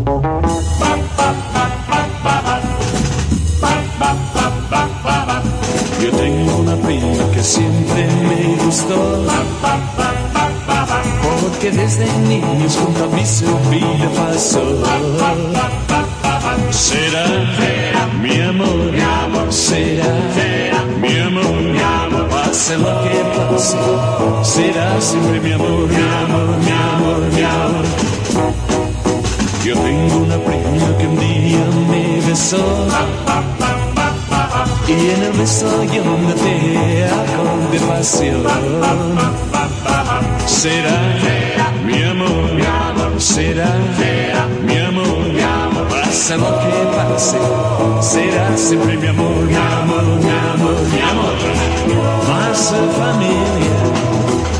Yo tengo una prima que siempre me gustó. Porque desde niños junto a mí su vida pasó. Será, mi amor, mi amor, será, mi amor, mi amor, pase lo que pase, será siempre mi amor, mi amor. Yo tengo una prima que un día me besó. Y en el beso yo noté algo de pasión. Será mi amor, mi amor, será mi amor, mi amor. Pasa lo que pase, será siempre mi amor, mi amor, mi amor, mi amor. Mas su familia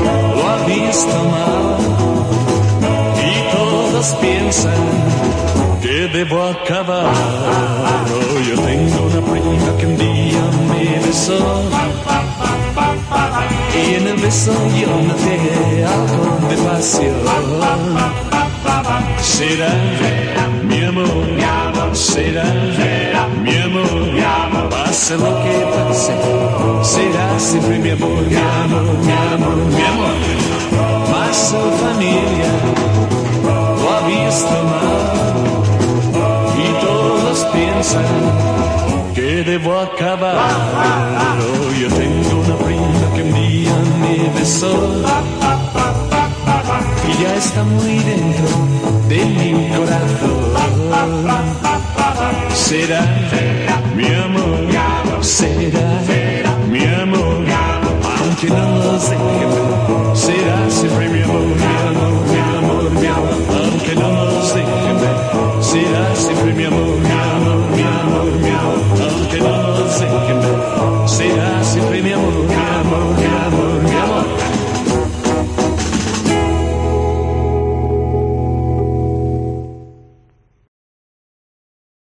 lo ha visto mal que debo acabar. Oh, yo tengo una prima que un día me besó. Y en el beso yo noté algo de pasión. Será mi amor, será mi amor, mi amor. Pase lo que pase, será siempre mi amor, mi amor, mi amor, mi amor. Mas que debo acabar. Yo tengo una prima que un día me besó y ya está muy dentro de mi corazón. Será mi amor, será mi amor, aunque no lo sé, será.